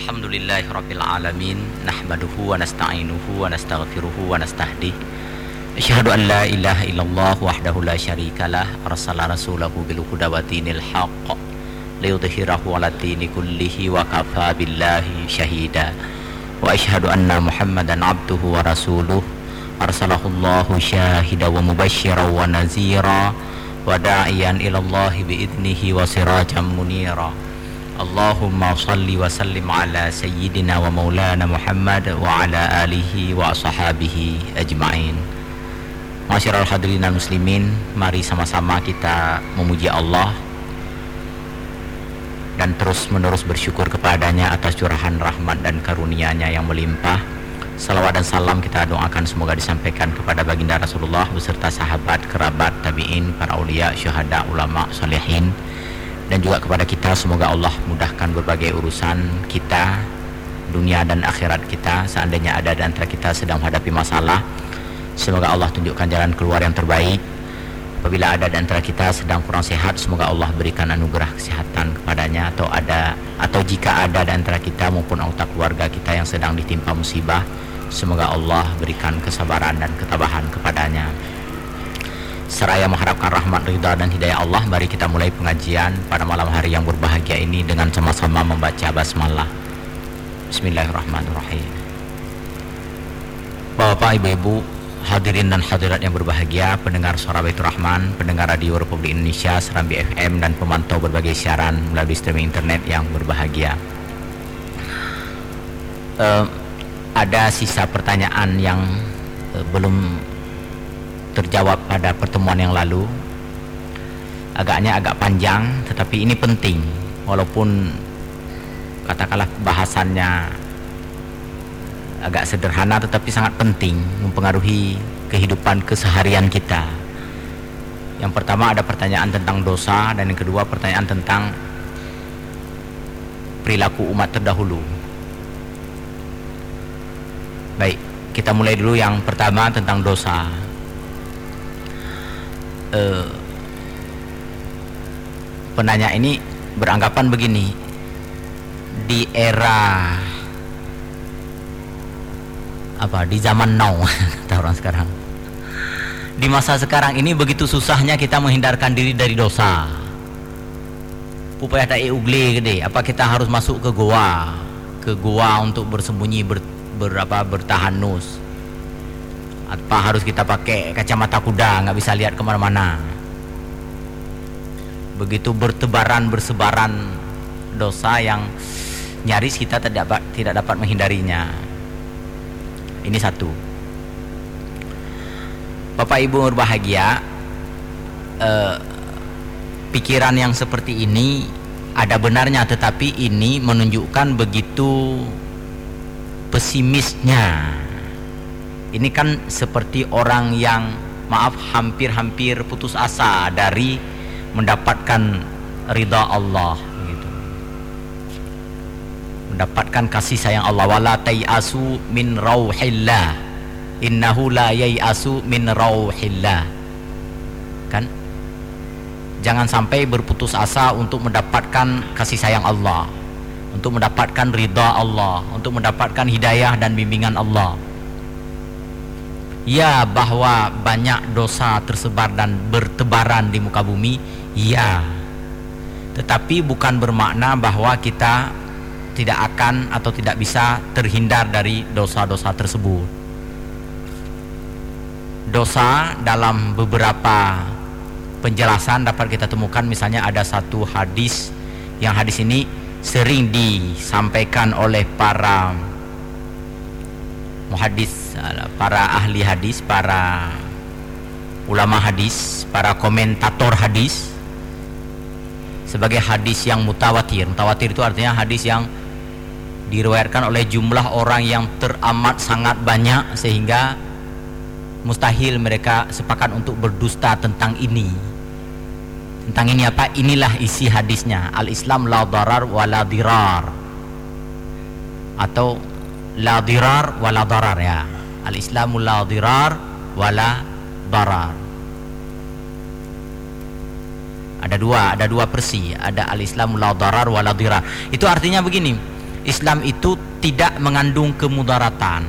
Alhamdulillahirabbil alamin nahmaduhu wa nasta'inuhu wa nastaghfiruhu wa nastahdih. Asyhadu an la ilaha illallah wahdahu la syarikalah arsala rasulahu bil wa dinil haqq liyudhhirahu ala dini kullihi wa kafa billahi syahida wa asyhadu anna muhammadan abduhu wa rasuluh arsalahu allahu syahida wa mubasysyiran wa nazira wa da'iyan ila allahi bi idnihi wa sirajan munira. Allahumma salli wa sallim ala sayyidina wa maulana Muhammad wa ala alihi wa sahabihi ajma'in. Masyarakat hadirin muslimin Mari sama-sama kita memuji Allah Dan terus menerus bersyukur kepadanya atas curahan rahmat dan karunia-Nya yang melimpah. Salawat dan salam kita doakan semoga disampaikan kepada baginda Rasulullah beserta sahabat, kerabat, tabi'in, para ulia, syuhada, ulama, solehin, dan juga kepada kita semoga Allah mudahkan berbagai urusan kita dunia dan akhirat kita seandainya ada di antara kita sedang menghadapi masalah. Semoga Allah tunjukkan jalan keluar yang terbaik. Apabila ada di antara kita sedang kurang sehat semoga Allah berikan anugerah kesehatan kepadanya. Atau ada atau jika ada di antara kita maupun anggota keluarga kita yang sedang ditimpa musibah semoga Allah berikan kesabaran dan ketabahan kepadanya Seraya mengharapkan rahmat ridha dan hidayah Allah Mari kita mulai pengajian pada malam hari yang berbahagia ini Dengan sama-sama membaca basmalah. Bismillahirrahmanirrahim. Bapak, Ibu-Ibu Hadirin dan hadirat yang berbahagia Pendengar suara Baitur Rahman Pendengar Radio Republik Indonesia Serambi FM Dan pemantau berbagai siaran Melalui streaming internet yang berbahagia. Uh, Ada sisa pertanyaan yang uh, Belum terjawab pada pertemuan yang lalu. Agaknya agak panjang tetapi ini penting. Walaupun katakanlah bahasannya agak sederhana tetapi sangat penting mempengaruhi kehidupan keseharian kita. Yang pertama ada pertanyaan tentang dosa dan yang kedua pertanyaan tentang perilaku umat terdahulu. Baik kita mulai dulu yang pertama tentang dosa uh, penanya ini beranggapan begini. Di era apa? Di zaman now kata orang sekarang. Di masa sekarang ini begitu susahnya kita menghindarkan diri dari dosa. Upaya tak ugle gede apa kita harus masuk ke goa? Ke goa untuk bersembunyi ber, berapa bertahanus apa harus kita pakai kacamata kuda? Nggak bisa lihat ke mana-mana. Begitu bertebaran bersebaran dosa yang nyaris kita tidak dapat tidak dapat menghindarinya. Ini satu. Bapak Ibu berbahagia eh, pikiran yang seperti ini ada benarnya tetapi ini menunjukkan begitu pesimisnya ini kan seperti orang yang maaf hampir-hampir putus asa dari mendapatkan ridha Allah gitu. Mendapatkan kasih sayang Allah wala tayasu min rauhillah. Innahu la yayasu min rauhillah. Kan? Jangan sampai berputus asa untuk mendapatkan kasih sayang Allah, untuk mendapatkan ridha Allah, untuk mendapatkan hidayah dan bimbingan Allah. Ya bahwa banyak dosa tersebar dan bertebaran di muka bumi Ya. Tetapi bukan bermakna bahwa kita tidak akan atau tidak bisa terhindar dari dosa-dosa tersebut. Dosa dalam beberapa penjelasan dapat kita temukan misalnya ada satu hadis Yang hadis ini sering disampaikan oleh para muhadis para ahli hadis para ulama hadis para komentator hadis. Sebagai hadis yang mutawatir. Mutawatir itu artinya hadis yang diriwayatkan oleh jumlah orang yang teramat sangat banyak sehingga mustahil mereka sepakat untuk berdusta tentang ini. Tentang ini apa? Inilah isi hadisnya. Al Islam la darar wa dirar. Atau la dirar darar ya. Al islamu la dirar darar. Ada dua ada dua persi. Ada al islamu la darar dirar. Itu artinya begini Islam itu tidak mengandung kemudaratan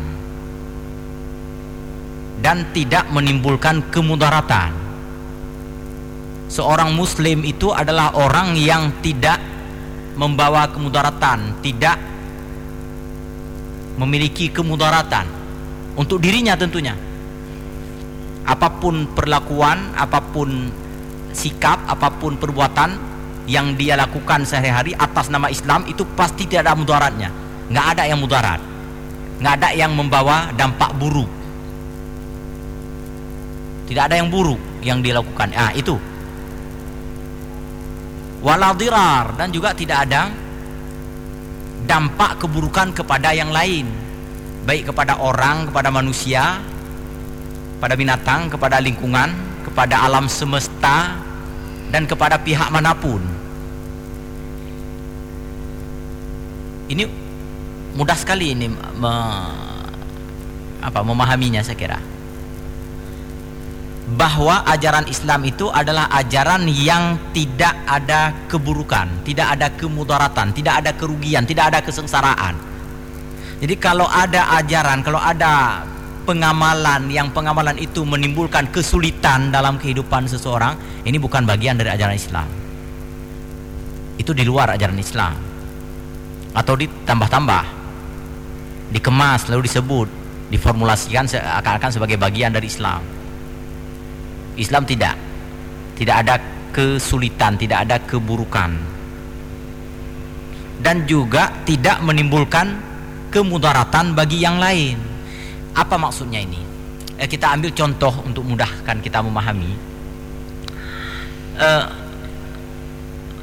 dan tidak menimbulkan kemudaratan. Seorang muslim itu adalah orang yang tidak membawa kemudaratan, tidak memiliki kemudaratan untuk dirinya tentunya. Apa pun perlakuan, apa pun sikap, apa pun perbuatan yang dia lakukan sehari-hari atas nama Islam itu pasti tidak ada mudaratnya. Nggak ada yang mudarat. Nggak ada yang membawa dampak buruk. Tidak ada yang buruk yang dilakukan. Ah, itu. Waladirar dan juga tidak ada dampak keburukan kepada yang lain. Baik kepada orang, kepada manusia, pada binatang, kepada lingkungan, kepada alam semesta dan kepada pihak mana pun. Ini mudah sekali ini me, apa memahaminya saya kira. Bahwa ajaran Islam itu adalah ajaran yang tidak ada keburukan, tidak ada kemudaratan, tidak ada kerugian, tidak ada kesengsaraan. Jadi kalau ada ajaran, kalau ada pengamalan yang pengamalan itu menimbulkan kesulitan dalam kehidupan seseorang ini bukan bagian dari ajaran Islam. Itu di luar ajaran Islam. Atau ditambah-tambah dikemas lalu disebut diformulasikan akan-akan sebagai bagian dari Islam Islam tidak tidak ada kesulitan tidak ada keburukan dan juga tidak menimbulkan kemudaratan bagi yang lain apa maksudnya ini? Eh, kita ambil contoh untuk mudahkan kita memahami. Eh,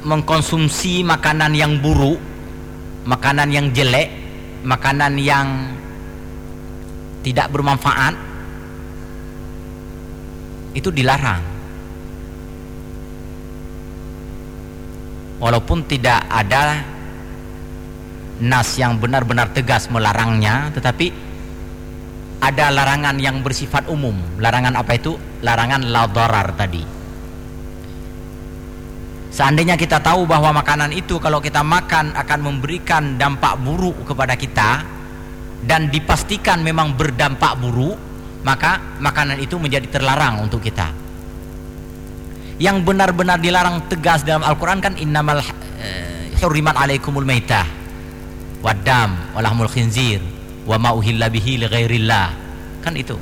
mengkonsumsi makanan yang buruk, makanan yang jelek, makanan yang tidak bermanfaat itu dilarang. Walaupun tidak ada nas yang benar-benar tegas melarangnya, tetapi ada larangan yang bersifat umum. Larangan apa itu? Larangan ladarar tadi. Seandainya kita tahu bahwa makanan itu kalau kita makan akan memberikan dampak buruk kepada kita dan dipastikan memang berdampak buruk, maka makanan itu menjadi terlarang untuk kita. Yang benar-benar dilarang tegas dalam Al-Qur'an kan innamal eh, hurrimat alaikumul maitah wadam walahmul khinzir wa ma uhilla bihi li ghairillah. Kan itu.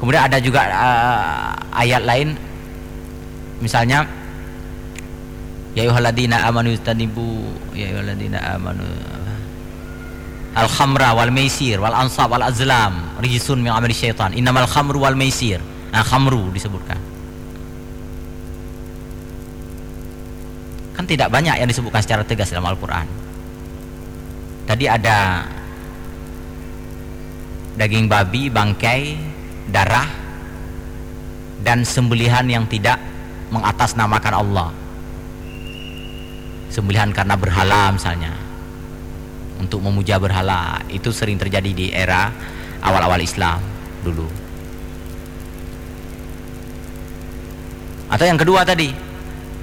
Kemudian ada juga uh, ayat lain. Misalnya ya ayyuhalladzina amanu istanibu ya ayyuhalladzina amanu al khamra wal maisir wal ansab wal azlam rijsun min amali syaitan. Innamal khamru wal maisir nah khamru disebutkan. Kan tidak banyak yang disebutkan secara tegas dalam Al-Quran. Tadi ada daging babi, bangkai, darah dan sembelihan yang tidak mengatasnamakan Allah. Sembelihan karena berhala misalnya. Untuk memuja berhala itu sering terjadi di era awal-awal Islam dulu. Atau yang kedua tadi,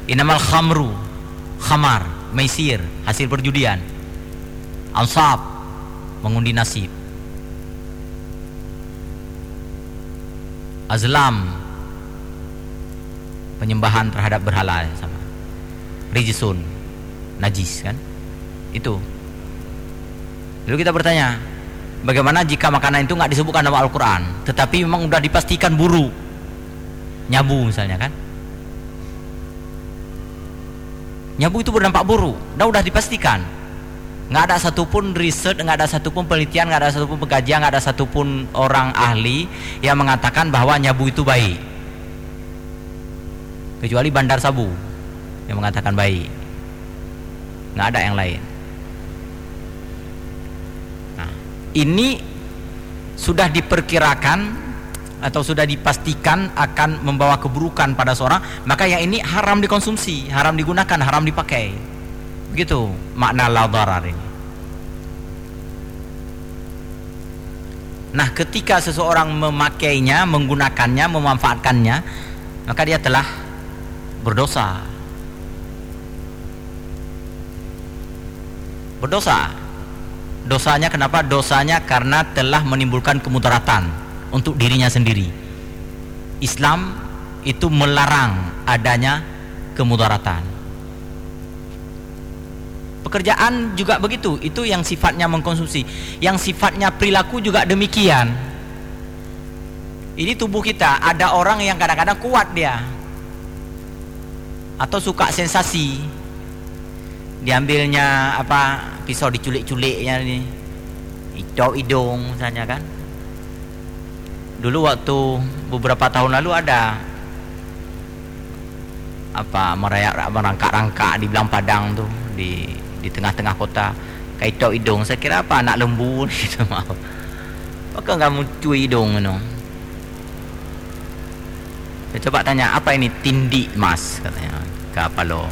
inamal khamru, khamar, maisir, hasil perjudian. Ansab, mengundi nasib. Azlam penyembahan terhadap berhala sama. Rijisun najis kan? Itu lalu kita bertanya bagaimana jika makanan itu nggak disebutkan dalam Al-Quran tetapi memang sudah dipastikan buruk nyabu misalnya kan nyabu itu berdampak buruk dah udah dipastikan nggak ada satupun riset, nggak ada satupun penelitian, nggak ada satupun pengkajian, nggak ada satupun orang ahli yang mengatakan bahwa nyabu itu baik. Kecuali Bandar Sabu yang mengatakan baik. Nggak ada yang lain. Nah, ini sudah diperkirakan atau sudah dipastikan akan membawa keburukan pada seorang, maka yang ini haram dikonsumsi, haram digunakan, haram dipakai. Begitu makna la darar ini. Nah, ketika seseorang memakainya, menggunakannya, memanfaatkannya, maka dia telah berdosa. berdosa dosanya kenapa? Dosanya karena telah menimbulkan kemudaratan untuk dirinya sendiri. Islam itu melarang adanya kemudaratan. Pekerjaan juga begitu itu yang sifatnya mengkonsumsi. Yang sifatnya perilaku juga demikian. Ini tubuh kita ada orang yang kadang-kadang kuat dia. Atau suka sensasi diambilnya apa pisau diculik-culiknya ini. Hidung hidung misalnya kan. Dulu waktu beberapa tahun lalu ada apa merayak merangkak-rangkak di belang padang tuh di di tengah-tengah kota. Kaito hidung saya kira apa anak lembu gitu mau. Maka nggak mau cuy hidung you saya coba tanya apa ini tindi mas katanya ke apa lo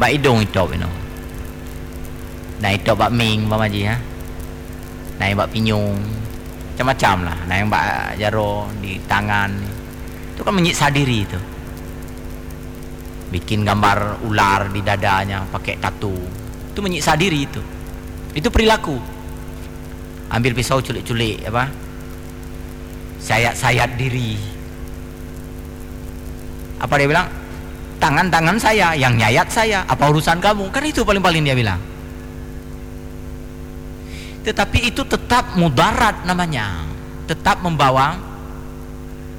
Bak hidung itu know. Naik itu bak ming Bak maji ha? Naik bak pinyung Macam-macam lah Naik bak jaro Di tangan Itu kan menyiksa diri itu Bikin gambar ular di dadanya Pakai tatu Itu menyiksa diri itu Itu perilaku. Ambil pisau culik-culik apa Sayat-sayat diri. Apa dia bilang tangan-tangan saya yang nyayat saya apa urusan kamu? Kan itu paling-paling dia bilang. Tetapi itu tetap mudarat namanya. Tetap membawa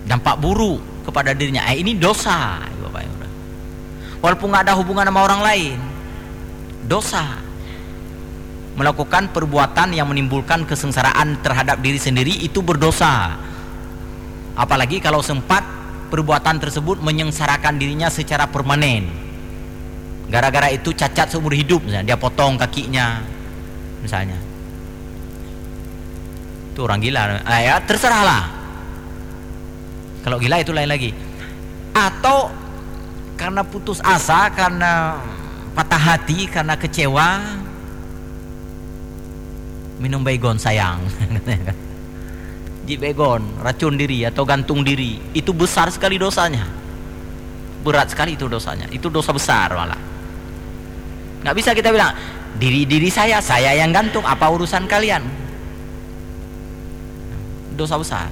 dampak buruk kepada dirinya. Eh, ini dosa Bapak walaupun ada hubungan sama orang lain dosa melakukan perbuatan yang menimbulkan kesengsaraan terhadap diri sendiri itu berdosa. Apalagi kalau sempat perbuatan tersebut menyengsarakan dirinya secara permanen. Gara-gara itu cacat seumur hidup misalnya. Dia potong kakinya misalnya. Itu orang gila. Eh, ya terserahlah. Kalau gila itu lain lagi. Atau karena putus asa karena patah hati karena kecewa minum baygon sayang jibegon, racun diri atau gantung diri, itu besar sekali dosanya. Berat sekali itu dosanya. Itu dosa besar malah. Nggak bisa kita bilang diri diri saya, saya yang gantung, apa urusan kalian? Dosa besar.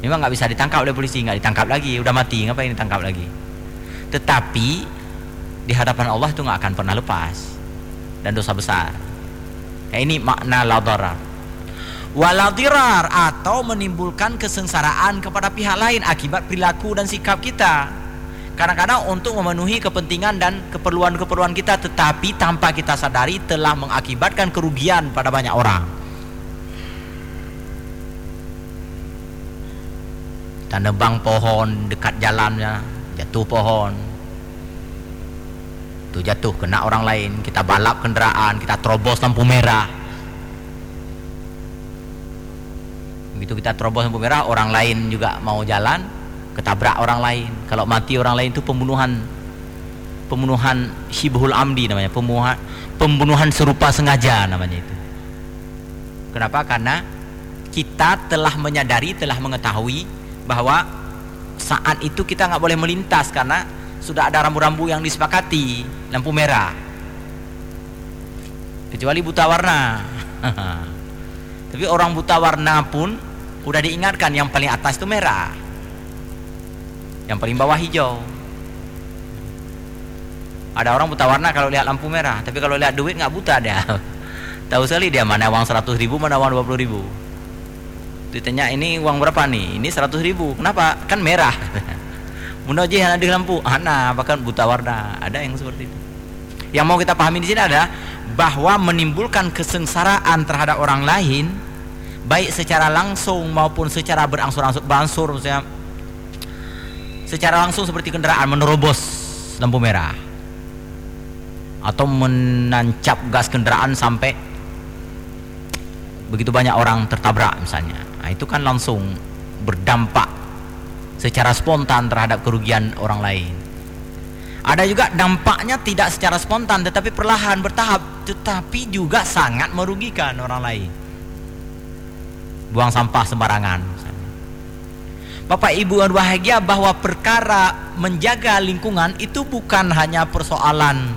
Memang nggak bisa ditangkap oleh polisi, nggak ditangkap lagi, udah mati, ngapain ditangkap lagi? Tetapi di hadapan Allah itu nggak akan pernah lepas dan dosa besar. Nah, ini makna ladarar waladirar atau menimbulkan kesengsaraan kepada pihak lain akibat perilaku dan sikap kita. Kadang-kadang untuk memenuhi kepentingan dan keperluan-keperluan kita tetapi tanpa kita sadari telah mengakibatkan kerugian pada banyak orang. Dan nebang pohon dekat jalannya jatuh pohon. Itu jatuh kena orang lain kita balap kendaraan kita terobos lampu merah begitu kita terobos lampu merah orang lain juga mau jalan ketabrak orang lain. Kalau mati orang lain itu pembunuhan pembunuhan shibhul amdi namanya pembunuhan pembunuhan serupa sengaja namanya itu. Kenapa? Karena kita telah menyadari telah mengetahui bahwa saat itu kita nggak boleh melintas karena sudah ada rambu-rambu yang disepakati lampu merah. Kecuali buta warna. Tapi orang buta warna pun udah diingatkan yang paling atas itu merah. Yang paling bawah hijau. Ada orang buta warna kalau lihat lampu merah tapi kalau lihat duit nggak buta dia. Tahu sekali dia mana uang 100 ribu mana uang 20 ribu. Ditanya ini uang berapa nih? Ini 100 ribu. Kenapa? Kan merah. Aja ada lampu. Ana bahkan buta warna. Ada yang seperti itu. Yang mau kita pahami di sini ada bahwa menimbulkan kesengsaraan terhadap orang lain baik secara langsung maupun secara berangsur-angsur berangsur misalnya secara langsung seperti kendaraan menerobos lampu merah. Atau menancap gas kendaraan sampai begitu banyak orang tertabrak misalnya. Nah, itu kan langsung berdampak secara spontan terhadap kerugian orang lain. Ada juga dampaknya tidak secara spontan tetapi perlahan bertahap tetapi juga sangat merugikan orang lain buang sampah sembarangan. Bapak Ibu yang bahagia bahwa perkara menjaga lingkungan itu bukan hanya persoalan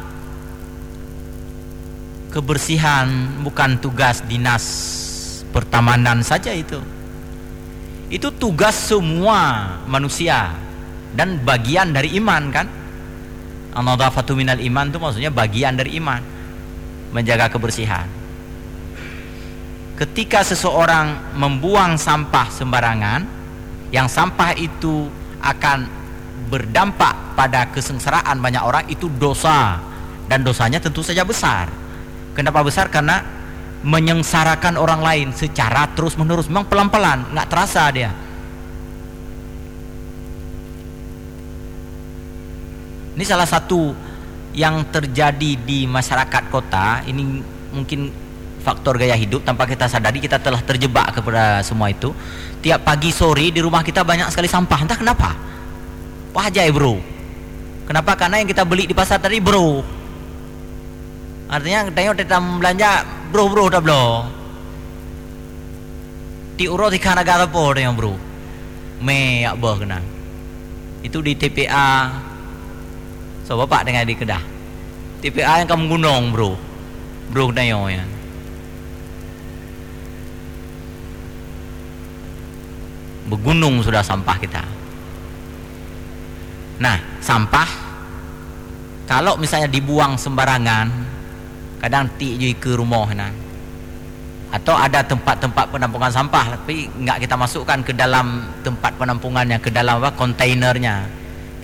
kebersihan bukan tugas dinas pertamanan saja itu. Itu tugas semua manusia dan bagian dari iman kan? An-nadhafatu minal iman itu maksudnya bagian dari iman menjaga kebersihan ketika seseorang membuang sampah sembarangan yang sampah itu akan berdampak pada kesengsaraan banyak orang itu dosa dan dosanya tentu saja besar Kenapa besar? Karena menyengsarakan orang lain secara terus menerus. Memang pelan-pelan, nggak terasa dia. Ini salah satu yang terjadi di masyarakat kota. Ini mungkin faktor gaya hidup tanpa kita sadari kita telah terjebak kepada semua itu. Tiap pagi sore di rumah kita banyak sekali sampah. Entah kenapa. Wah ajaib bro. Kenapa? Karena yang kita beli di pasar tadi bro Artinya tengok dalam belanja bro bro dah bro. Di uro di kana gata po yang bro. Me ya boh kena. Itu di TPA. So bapak dengan di Kedah. TPA yang kamu gunung bro. Bro tengok ya. Bergunung sudah sampah kita. Nah, sampah kalau misalnya dibuang sembarangan kadang ti ke rumah na atau ada tempat-tempat penampungan sampah tapi enggak kita masukkan ke dalam tempat penampungannya ke dalam apa kontainernya.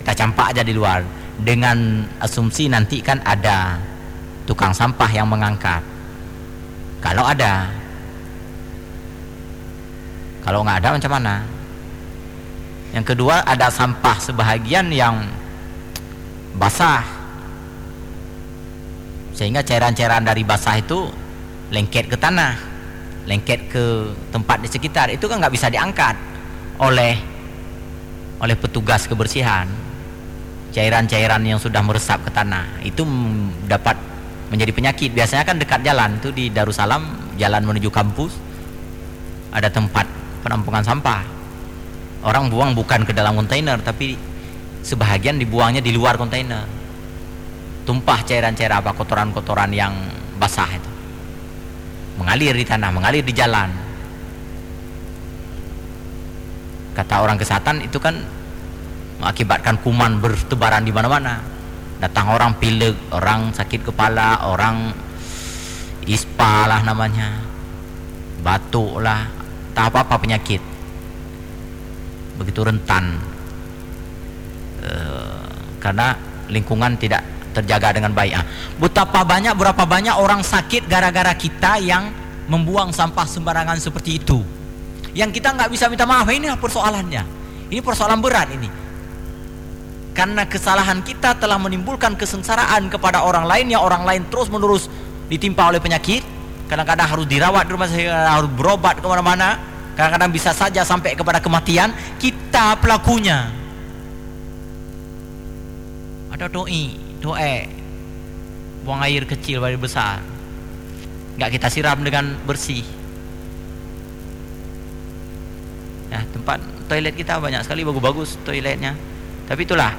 Kita campak aja di luar. Dengan asumsi nanti kan ada tukang sampah yang mengangkat. Kalau ada kalau nggak ada macam mana yang kedua ada sampah sebahagian yang basah. Sehingga cairan-cairan dari basah itu lengket ke tanah lengket ke tempat di sekitar. Itu kan nggak bisa diangkat oleh oleh petugas kebersihan. Cairan-cairan yang sudah meresap ke tanah itu dapat menjadi penyakit. Biasanya kan dekat jalan itu di Darussalam jalan menuju kampus ada tempat penampungan sampah orang buang bukan ke dalam kontainer tapi sebahagian dibuangnya di luar kontainer. Tumpah cairan-cairan apa kotoran-kotoran yang basah itu. Mengalir di tanah mengalir di jalan. Kata orang kesehatan itu kan mengakibatkan kuman bertebaran di mana-mana. Datang orang pilek orang sakit kepala orang ispa lah namanya. Batuk lah. Tak apa-apa penyakit begitu rentan e, karena lingkungan tidak terjaga dengan baik. Ah. Betapa banyak berapa banyak orang sakit gara-gara kita yang membuang sampah sembarangan seperti itu. Yang kita nggak bisa minta maaf ini persoalannya. Ini persoalan berat ini. Karena kesalahan kita telah menimbulkan kesengsaraan kepada orang lain yang orang lain terus menerus ditimpa oleh penyakit. Kadang-kadang harus dirawat di rumah sakit, harus berobat ke mana-mana. Kadang-kadang bisa saja sampai kepada kematian. Kita pelakunya. Ada doi doa buang air kecil pada besar nggak kita siram dengan bersih ya tempat toilet kita banyak sekali bagus-bagus toiletnya tapi itulah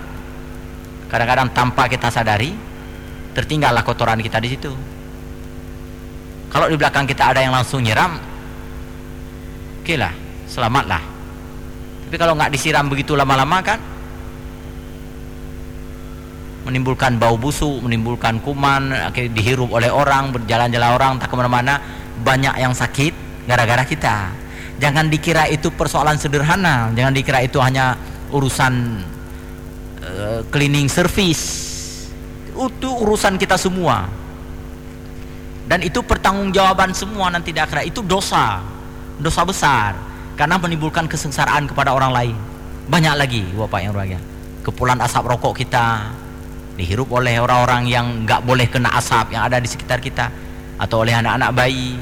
kadang-kadang tanpa kita sadari tertinggallah kotoran kita di situ kalau di belakang kita ada yang langsung nyiram oke okay lah selamatlah tapi kalau nggak disiram begitu lama-lama kan menimbulkan bau busuk, menimbulkan kuman, akhirnya dihirup oleh orang, berjalan-jalan orang, tak ke mana-mana, banyak yang sakit gara-gara kita. Jangan dikira itu persoalan sederhana, jangan dikira itu hanya urusan uh, cleaning service. Itu urusan kita semua. Dan itu pertanggungjawaban semua nanti di akhirat. Itu dosa, dosa besar karena menimbulkan kesengsaraan kepada orang lain. Banyak lagi, Bapak yang berbahagia. Kepulan asap rokok kita, dihirup oleh orang-orang yang nggak boleh kena asap yang ada di sekitar kita atau oleh anak-anak bayi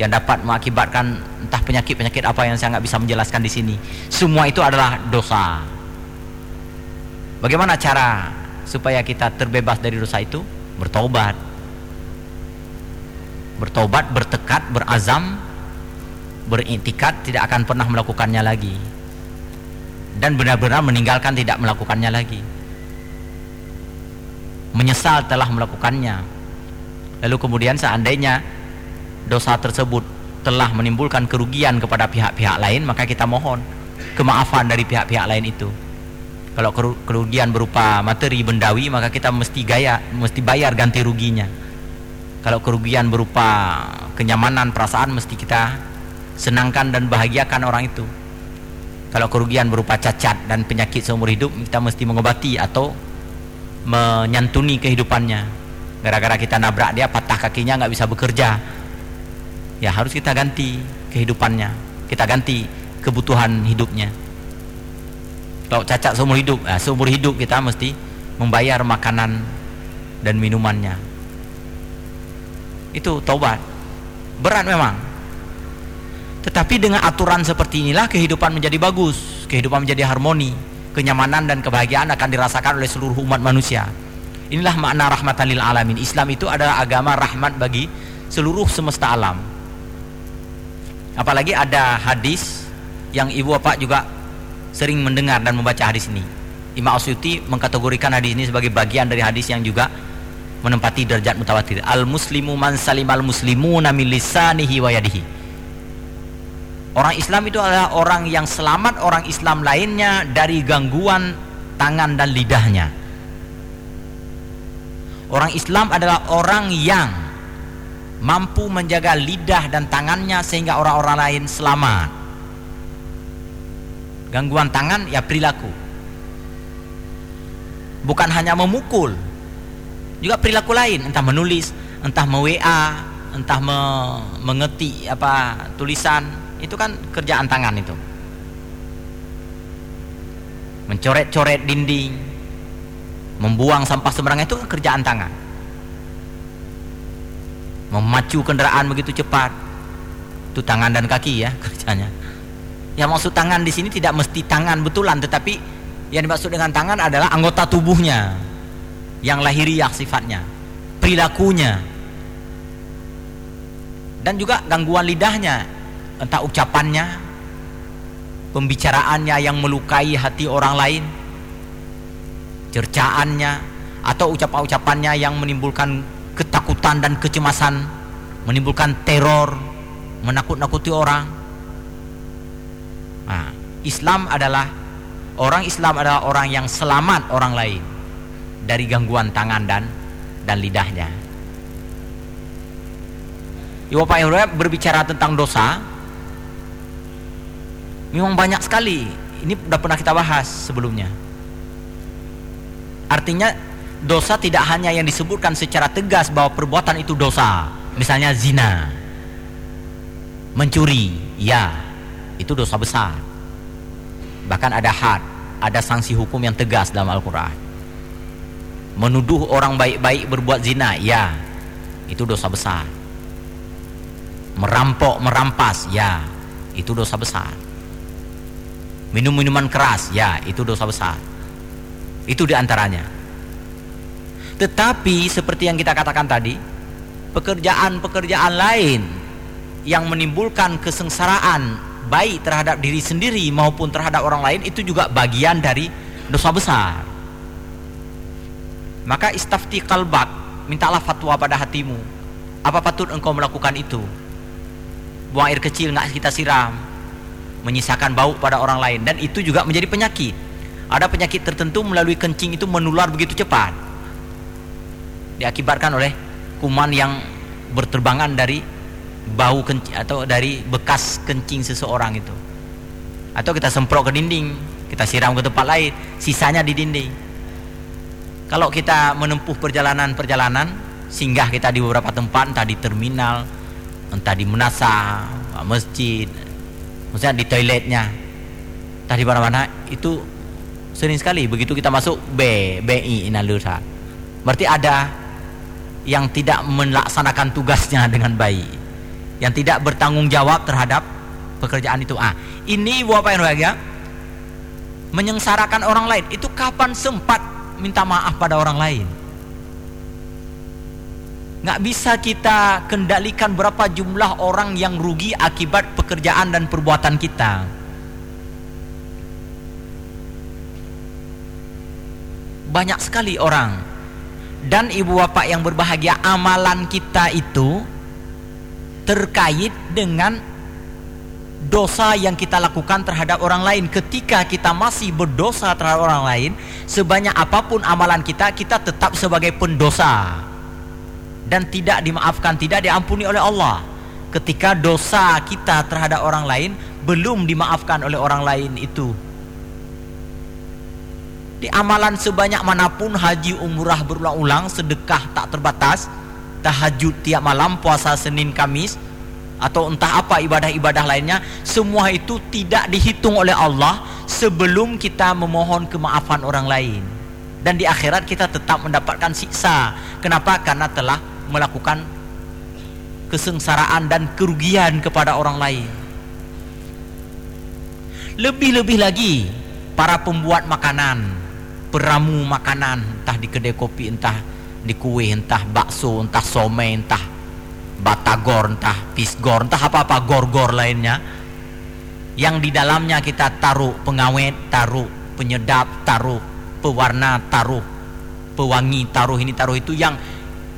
yang dapat mengakibatkan entah penyakit-penyakit apa yang saya nggak bisa menjelaskan di sini. Semua itu adalah dosa. Bagaimana cara supaya kita terbebas dari dosa itu? Bertobat. Bertobat, bertekad, berazam, berintikat tidak akan pernah melakukannya lagi. Dan benar-benar meninggalkan tidak melakukannya lagi. Menyesal telah melakukannya. Lalu kemudian seandainya dosa tersebut telah menimbulkan kerugian kepada pihak-pihak lain maka kita mohon kemaafan dari pihak-pihak lain itu. Kalau kerugian berupa materi bendawi maka kita mesti gaya mesti bayar ganti ruginya. Kalau kerugian berupa kenyamanan perasaan mesti kita senangkan dan bahagiakan orang itu. Kalau kerugian berupa cacat dan penyakit seumur hidup kita mesti mengobati atau menyantuni kehidupannya. Gara-gara kita nabrak dia patah kakinya nggak bisa bekerja ya harus kita ganti kehidupannya. Kita ganti kebutuhan hidupnya. Kalau cacat seumur hidup ya, seumur hidup kita mesti membayar makanan dan minumannya. Itu taubat. Berat memang tetapi dengan aturan seperti inilah kehidupan menjadi bagus, kehidupan menjadi harmoni, kenyamanan dan kebahagiaan akan dirasakan oleh seluruh umat manusia. Inilah makna rahmatan lil alamin. Islam itu adalah agama rahmat bagi seluruh semesta alam. Apalagi ada hadis yang ibu bapak juga sering mendengar dan membaca hadis ini. Imam Asyuti mengkategorikan hadis ini sebagai bagian dari hadis yang juga menempati derajat mutawatir. Al muslimu man salimal muslimuna min Orang Islam itu adalah orang yang selamat orang Islam lainnya dari gangguan tangan dan lidahnya. Orang Islam adalah orang yang mampu menjaga lidah dan tangannya sehingga orang-orang lain selamat. Gangguan tangan ya perilaku. Bukan hanya memukul, juga perilaku lain, entah menulis, entah me-WA, entah me mengetik apa tulisan, itu kan kerjaan tangan itu. Mencoret-coret dinding membuang sampah sembarangan itu kan kerjaan tangan. Memacu kendaraan begitu cepat. Itu tangan dan kaki ya kerjanya. Ya maksud tangan di sini tidak mesti tangan betulan tetapi yang dimaksud dengan tangan adalah anggota tubuhnya yang lahiriah sifatnya perilakunya. Dan juga gangguan lidahnya entah ucapannya pembicaraannya yang melukai hati orang lain cercaannya atau ucapan-ucapannya yang menimbulkan ketakutan dan kecemasan menimbulkan teror menakut-nakuti orang. Nah, Islam adalah orang Islam adalah orang yang selamat orang lain dari gangguan tangan dan dan lidahnya. Ibu Pak Ibu berbicara tentang dosa Memang banyak sekali. Ini sudah pernah kita bahas sebelumnya. Artinya dosa tidak hanya yang disebutkan secara tegas bahwa perbuatan itu dosa. Misalnya zina. Mencuri, ya. Itu dosa besar. Bahkan ada had, ada sanksi hukum yang tegas dalam Al-Qur'an. Menuduh orang baik-baik berbuat zina, ya. Itu dosa besar. Merampok, merampas, ya. Itu dosa besar minum minuman keras ya itu dosa besar. Itu di antaranya tetapi seperti yang kita katakan tadi pekerjaan-pekerjaan lain yang menimbulkan kesengsaraan baik terhadap diri sendiri maupun terhadap orang lain itu juga bagian dari dosa besar. Maka istafti kalbak mintalah fatwa pada hatimu. Apa patut engkau melakukan itu? Buang air kecil nggak kita siram menyisakan bau pada orang lain dan itu juga menjadi penyakit. Ada penyakit tertentu melalui kencing itu menular begitu cepat. Diakibatkan oleh kuman yang berterbangan dari bau kencing atau dari bekas kencing seseorang itu. Atau kita semprot ke dinding, kita siram ke tempat lain, sisanya di dinding. Kalau kita menempuh perjalanan-perjalanan, singgah kita di beberapa tempat, entah di terminal, entah di menasa, masjid, misalnya di toiletnya. Tadi mana-mana itu sering sekali begitu kita masuk B BI inalusa berarti ada yang tidak melaksanakan tugasnya dengan baik. Yang tidak bertanggung jawab terhadap pekerjaan itu. Ah ini Bapak yang bahagia? Menyengsarakan orang lain. Itu kapan sempat minta maaf pada orang lain nggak bisa kita kendalikan berapa jumlah orang yang rugi akibat pekerjaan dan perbuatan kita. Banyak sekali orang. Dan ibu bapak yang berbahagia, amalan kita itu terkait dengan dosa yang kita lakukan terhadap orang lain. Ketika kita masih berdosa terhadap orang lain sebanyak apa pun amalan kita kita tetap sebagai pendosa dan tidak dimaafkan tidak diampuni oleh Allah. Ketika dosa kita terhadap orang lain belum dimaafkan oleh orang lain itu. Di amalan sebanyak mana pun haji umrah berulang-ulang sedekah tak terbatas tahajud tiap malam puasa Senin Kamis atau entah apa ibadah-ibadah lainnya semua itu tidak dihitung oleh Allah sebelum kita memohon kemaafan orang lain. Dan di akhirat kita tetap mendapatkan siksa. Kenapa? Karena telah melakukan kesengsaraan dan kerugian kepada orang lain. Lebih-lebih lagi para pembuat makanan peramu makanan entah di kedai kopi entah di kue entah bakso entah somai entah batagor entah pisgor entah apa-apa gor-gor lainnya yang di dalamnya kita taruh pengawet taruh penyedap taruh pewarna taruh pewangi taruh ini taruh itu yang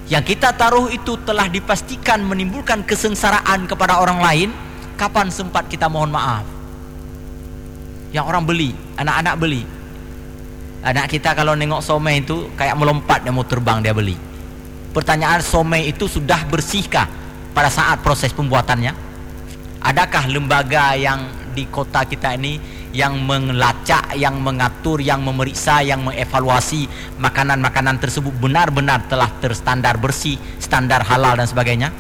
yang kita taruh itu telah dipastikan menimbulkan kesengsaraan kepada orang lain. Kapan sempat kita mohon maaf? Yang orang beli anak-anak beli. Anak kita kalau nengok somai itu kayak melompat dia mau terbang dia beli. Pertanyaan somai itu sudah bersihkah pada saat proses pembuatannya? Adakah lembaga yang di kota kita ini yang mengelacak, yang mengatur, yang memeriksa, yang mengevaluasi makanan-makanan tersebut benar-benar telah terstandar bersih, standar halal dan sebagainya?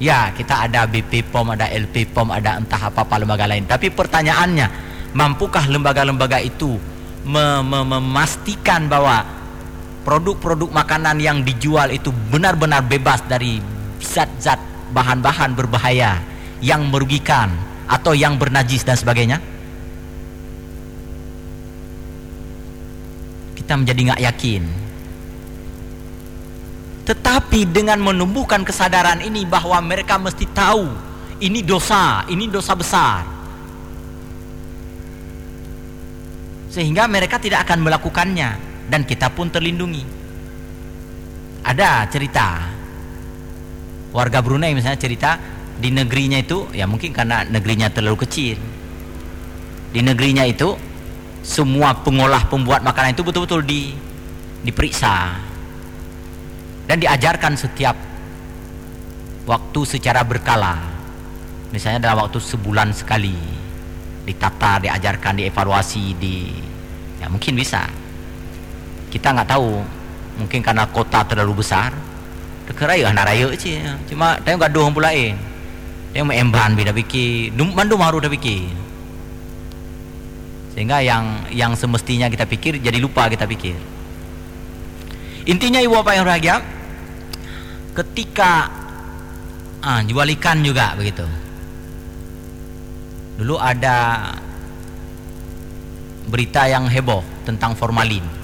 Ya, kita ada BP POM, ada LP POM, ada entah apa-apa lembaga lain. Tapi pertanyaannya, mampukah lembaga-lembaga itu memastikan bahwa produk-produk makanan yang dijual itu benar-benar bebas dari zat-zat bahan-bahan berbahaya yang merugikan atau yang bernajis dan sebagainya kita menjadi nggak yakin tetapi dengan menumbuhkan kesadaran ini bahwa mereka mesti tahu ini dosa, ini dosa besar sehingga mereka tidak akan melakukannya dan kita pun terlindungi. Ada cerita warga Brunei misalnya cerita di negerinya itu ya mungkin karena negerinya terlalu kecil. Di negerinya itu semua pengolah pembuat makanan itu betul-betul di diperiksa. Dan diajarkan setiap waktu secara berkala. Misalnya dalam waktu sebulan sekali. Ditata, diajarkan, dievaluasi, di ya mungkin bisa. Kita nggak tahu. Mungkin karena kota terlalu besar. Dekat anak raya cuma tengok gaduh pula eh. Tengok emban bida fikir. Mandu maru dah fikir sehingga yang yang semestinya kita pikir jadi lupa kita pikir intinya ibu bapak yang bahagia ketika ah, jual ikan juga begitu dulu ada berita yang heboh tentang formalin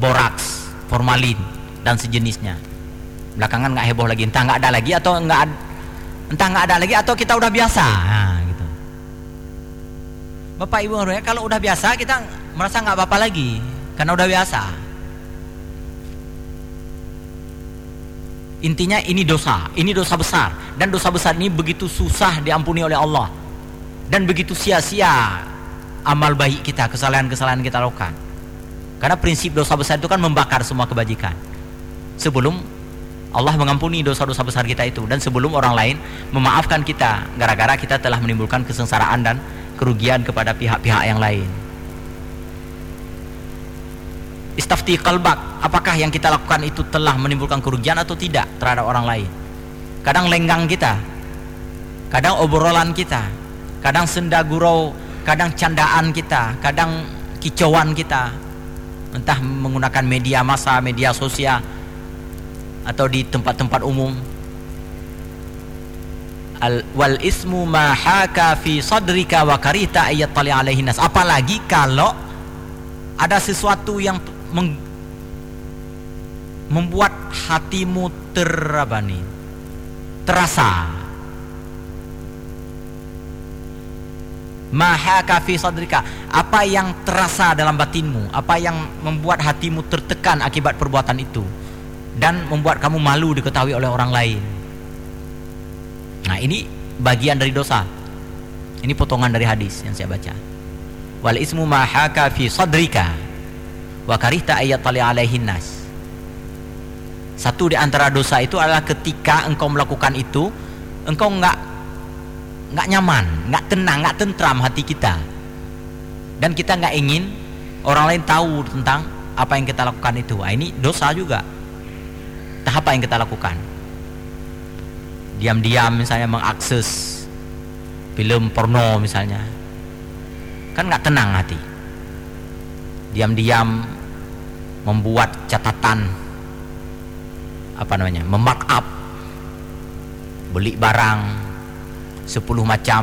boraks, formalin dan sejenisnya. Belakangan nggak heboh lagi, entah nggak ada lagi atau nggak entah nggak ada lagi atau kita udah biasa. Nah. Bapak Ibu ya, kalau udah biasa kita merasa nggak apa-apa lagi karena udah biasa. Intinya ini dosa, ini dosa besar dan dosa besar ini begitu susah diampuni oleh Allah dan begitu sia-sia amal baik kita, kesalahan-kesalahan kita lakukan. Karena prinsip dosa besar itu kan membakar semua kebajikan. Sebelum Allah mengampuni dosa-dosa besar kita itu dan sebelum orang lain memaafkan kita gara-gara kita telah menimbulkan kesengsaraan dan kerugian kepada pihak-pihak yang lain. Istafti kalbak, apakah yang kita lakukan itu telah menimbulkan kerugian atau tidak terhadap orang lain? Kadang lenggang kita, kadang obrolan kita, kadang senda gurau, kadang candaan kita, kadang kicauan kita, entah menggunakan media massa, media sosial atau di tempat-tempat umum. Al wal ismu ma haka fi sadrika wa karita ayat tali alaihi nas. Apalagi kalau ada sesuatu yang membuat hatimu ter apa nih? terasa Maha kafi sadrika Apa yang terasa dalam batinmu Apa yang membuat hatimu tertekan akibat perbuatan itu dan membuat kamu malu diketahui oleh orang lain. Nah, ini bagian dari dosa. Ini potongan dari hadis yang saya baca. Wal ismu ma haka fi sadrika wa karihta ayat tali alaihin nas. Satu di antara dosa itu adalah ketika engkau melakukan itu, engkau enggak enggak nyaman, enggak tenang, enggak tentram hati kita. Dan kita enggak ingin orang lain tahu tentang apa yang kita lakukan itu. Nah, ini dosa juga. Tahap apa yang kita lakukan? Diam-diam misalnya mengakses film porno misalnya. Kan nggak tenang hati. Diam-diam membuat catatan apa namanya? Memarkup beli barang 10 macam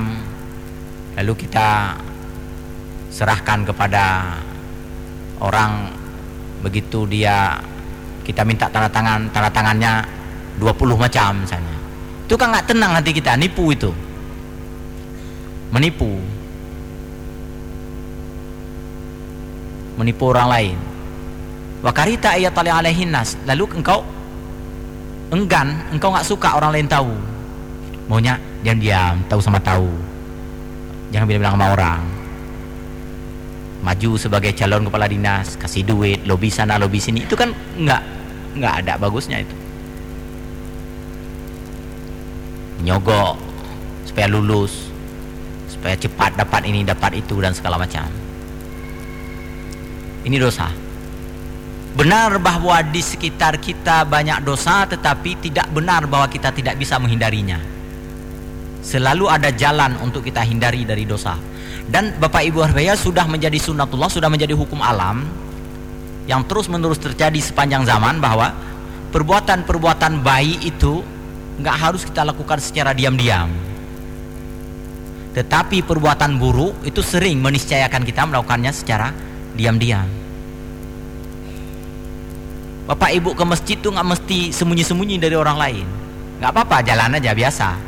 lalu kita serahkan kepada orang begitu dia kita minta tanda tangan tanda tangannya 20 macam misalnya itu kan nggak tenang hati kita nipu itu. Menipu. Menipu orang lain. Wakarita ayat alaihin nas. Lalu engkau enggan engkau nggak suka orang lain tahu. Maunya jangan diam tahu sama tahu. Jangan bilang-bilang sama orang. Maju sebagai calon kepala dinas kasih duit lobby sana lobby sini. Itu kan nggak nggak ada bagusnya itu nyogok supaya lulus supaya cepat dapat ini dapat itu dan segala macam. Ini dosa. Benar bahwa di sekitar kita banyak dosa tetapi tidak benar bahwa kita tidak bisa menghindarinya. Selalu ada jalan untuk kita hindari dari dosa. Dan Bapak Ibu Harbaya sudah menjadi sunatullah, sudah menjadi hukum alam yang terus menerus terjadi sepanjang zaman bahwa perbuatan-perbuatan baik itu nggak harus kita lakukan secara diam-diam. Tetapi perbuatan buruk itu sering meniscayakan kita melakukannya secara diam-diam. Bapak Ibu ke masjid tuh nggak mesti sembunyi-sembunyi dari orang lain. Nggak apa-apa, jalan aja biasa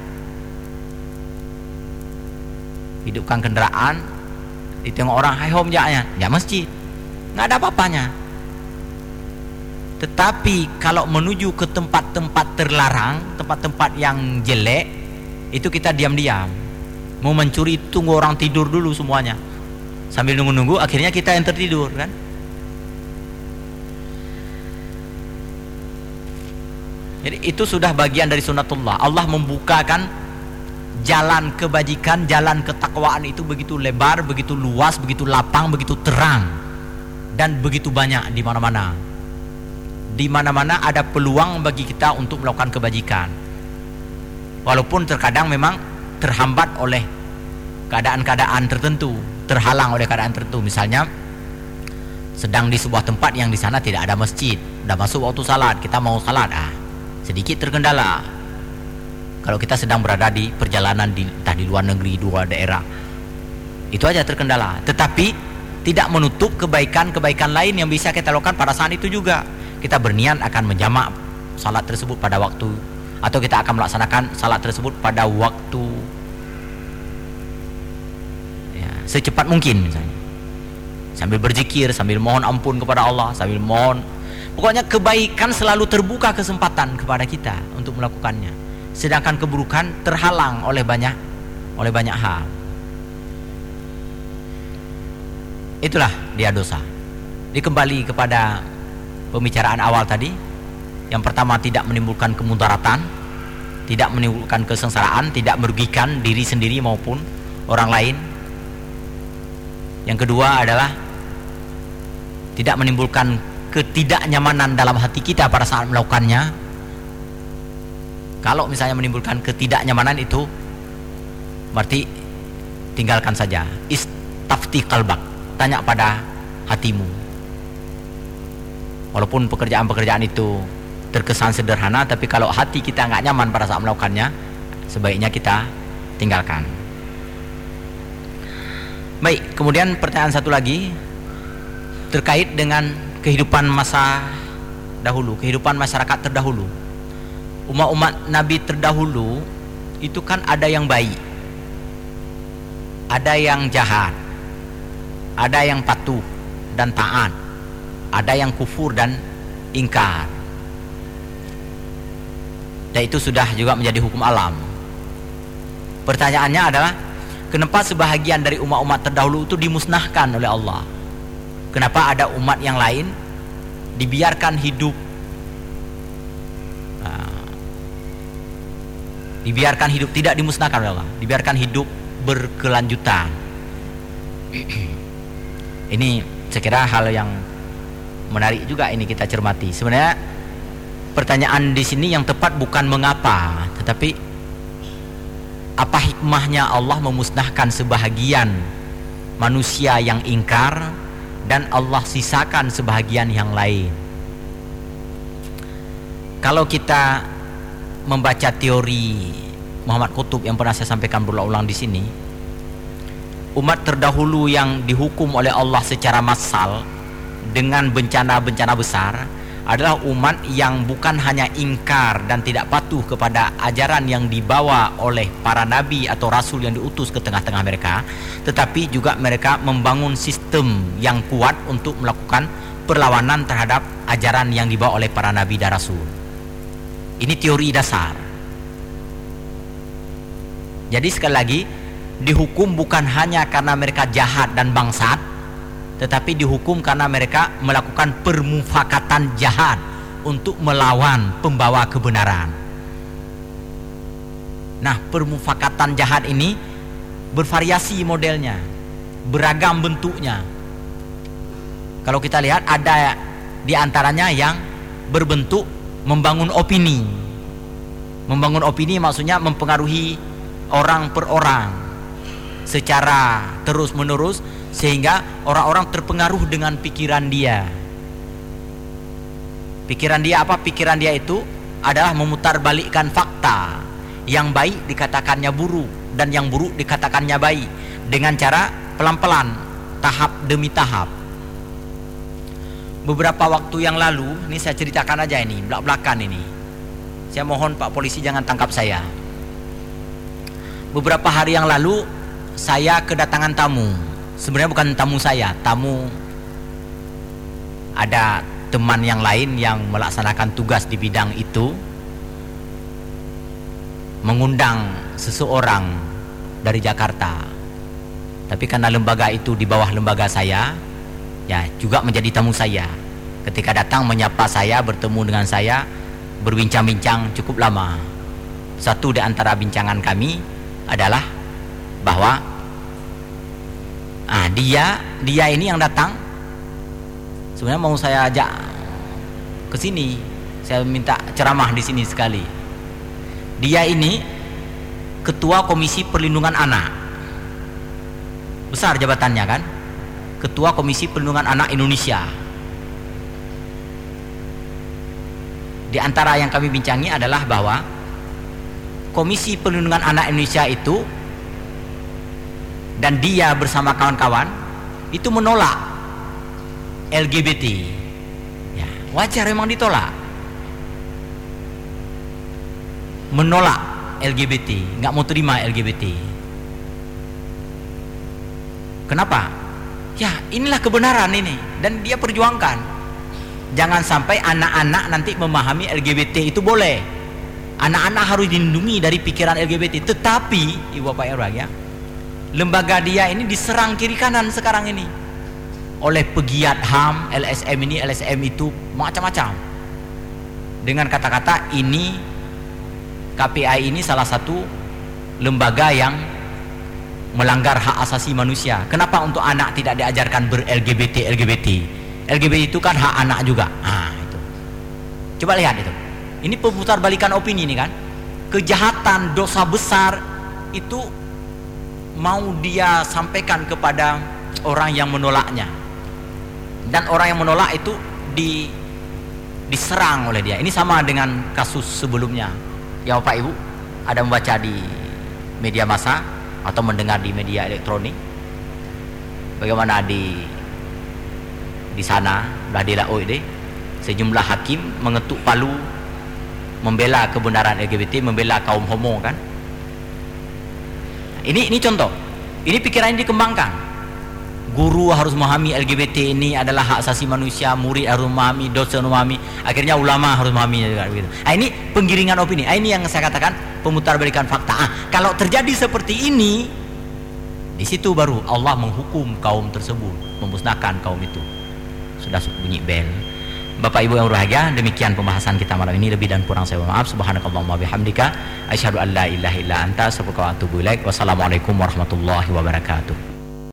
hidupkan kendaraan ditengok orang hai home ya ya masjid nggak ada apa-apanya tetapi kalau menuju ke tempat-tempat terlarang tempat-tempat yang jelek itu kita diam-diam. Mau mencuri tunggu orang tidur dulu semuanya. Sambil nunggu-nunggu akhirnya kita yang tertidur kan? Jadi itu sudah bagian dari sunatullah Allah membukakan jalan kebajikan, jalan ketakwaan itu begitu lebar, begitu luas, begitu lapang, begitu terang dan begitu banyak di mana-mana. Di mana-mana ada peluang bagi kita untuk melakukan kebajikan. Walaupun terkadang memang terhambat oleh keadaan-keadaan tertentu, terhalang oleh keadaan tertentu. Misalnya sedang di sebuah tempat yang di sana tidak ada masjid, udah masuk waktu salat, kita mau salat, ah sedikit terkendala kalau kita sedang berada di perjalanan di entah di luar negeri dua daerah itu aja terkendala tetapi tidak menutup kebaikan-kebaikan lain yang bisa kita lakukan pada saat itu juga kita berniat akan menjamak salat tersebut pada waktu atau kita akan melaksanakan salat tersebut pada waktu ya, secepat mungkin misalnya. Sambil berzikir sambil mohon ampun kepada Allah sambil mohon. Pokoknya kebaikan selalu terbuka kesempatan kepada kita untuk melakukannya. Sedangkan keburukan terhalang oleh banyak oleh banyak hal. Itulah dia dosa. Dikembali kepada pembicaraan awal tadi yang pertama tidak menimbulkan kemudaratan tidak menimbulkan kesengsaraan tidak merugikan diri sendiri maupun orang lain yang kedua adalah tidak menimbulkan ketidaknyamanan dalam hati kita pada saat melakukannya kalau misalnya menimbulkan ketidaknyamanan itu berarti tinggalkan saja. Istafti kalbak. Tanya pada hatimu. Walaupun pekerjaan-pekerjaan itu terkesan sederhana, tapi kalau hati kita nggak nyaman pada saat melakukannya, sebaiknya kita tinggalkan. Baik, kemudian pertanyaan satu lagi terkait dengan kehidupan masa dahulu, kehidupan masyarakat terdahulu umat-umat Nabi terdahulu itu kan ada yang baik ada yang jahat ada yang patuh dan taat ada yang kufur dan ingkar. Dan itu sudah juga menjadi hukum alam. Pertanyaannya adalah kenapa sebahagian dari umat-umat terdahulu itu dimusnahkan oleh Allah? Kenapa ada umat yang lain dibiarkan hidup? Nah, dibiarkan hidup tidak dimusnahkan oleh Allah. Dibiarkan hidup berkelanjutan. Ini saya kira hal yang menarik juga ini kita cermati sebenarnya pertanyaan di sini yang tepat bukan mengapa, tetapi apa hikmahnya Allah memusnahkan sebahagian manusia yang ingkar dan Allah sisakan sebahagian yang lain. Kalau kita membaca teori Muhammad Kutub yang pernah saya sampaikan berulang-ulang di sini, umat terdahulu yang dihukum oleh Allah secara massal dengan bencana-bencana besar adalah umat yang bukan hanya ingkar dan tidak patuh kepada ajaran yang dibawa oleh para nabi atau rasul yang diutus ke tengah-tengah mereka tetapi juga mereka membangun sistem yang kuat untuk melakukan perlawanan terhadap ajaran yang dibawa oleh para nabi dan rasul. Ini teori dasar. Jadi sekali lagi dihukum bukan hanya karena mereka jahat dan bangsat tetapi dihukum karena mereka melakukan permufakatan jahat untuk melawan pembawa kebenaran. Nah, permufakatan jahat ini bervariasi modelnya, beragam bentuknya. Kalau kita lihat ada di antaranya yang berbentuk membangun opini. Membangun opini maksudnya mempengaruhi orang per orang secara terus-menerus sehingga orang-orang terpengaruh dengan pikiran dia. Pikiran dia apa? Pikiran dia itu adalah memutarbalikkan fakta. Yang baik dikatakannya buruk dan yang buruk dikatakannya baik dengan cara pelan-pelan, tahap demi tahap. Beberapa waktu yang lalu, ini saya ceritakan aja ini, belak-belakan ini. Saya mohon Pak Polisi jangan tangkap saya. Beberapa hari yang lalu saya kedatangan tamu sebenarnya bukan tamu saya, tamu ada teman yang lain yang melaksanakan tugas di bidang itu mengundang seseorang dari Jakarta. Tapi karena lembaga itu di bawah lembaga saya, ya juga menjadi tamu saya. Ketika datang menyapa saya, bertemu dengan saya, berbincang-bincang cukup lama. Satu di antara bincangan kami adalah bahwa ah dia dia ini yang datang. Sebenarnya mau saya ajak ke sini saya minta ceramah di sini sekali. Dia ini ketua komisi perlindungan anak. Besar jabatannya kan? Ketua komisi perlindungan anak Indonesia. Di antara yang kami bincangi adalah bahwa komisi perlindungan anak Indonesia itu dan dia bersama kawan-kawan itu menolak LGBT ya wajar memang ditolak. Menolak LGBT nggak mau terima LGBT kenapa? Ya inilah kebenaran ini dan dia perjuangkan. Jangan sampai anak-anak nanti memahami LGBT itu boleh. Anak-anak harus dilindungi dari pikiran LGBT tetapi ibu bapak ya lembaga dia ini diserang kiri kanan sekarang ini oleh pegiat HAM, LSM ini, LSM itu macam-macam. Dengan kata-kata ini KPI ini salah satu lembaga yang melanggar hak asasi manusia. Kenapa untuk anak tidak diajarkan ber-LGBT LGBT? LGBT itu kan hak anak juga. Ah, itu. Coba lihat itu. Ini pemutar balikan opini ini kan. Kejahatan, dosa besar itu mau dia sampaikan kepada orang yang menolaknya. Dan orang yang menolak itu di diserang oleh dia. Ini sama dengan kasus sebelumnya. Ya Bapak Ibu ada membaca di media massa atau mendengar di media elektronik. Bagaimana di di sana Bladila OID sejumlah hakim mengetuk palu membela kebenaran LGBT membela kaum homo kan ini ini contoh. Ini pikiran yang dikembangkan. guru harus memahami LGBT ini adalah hak asasi manusia murid harus memahami dosen memahami akhirnya ulama harus memahami juga gitu. Nah, ini penggiringan opini nah, ini yang saya katakan pemutar balikan fakta ah, kalau terjadi seperti ini di situ baru Allah menghukum kaum tersebut memusnahkan kaum itu sudah bunyi bel Bapak Ibu yang berbahagia, demikian pembahasan kita malam ini. Lebih dan kurang saya mohon maaf. Subhanakallahumma bihamdika asyhadu an la ilaha illa anta astaghfiruka wa atubu ilaik. Wassalamualaikum warahmatullahi wabarakatuh.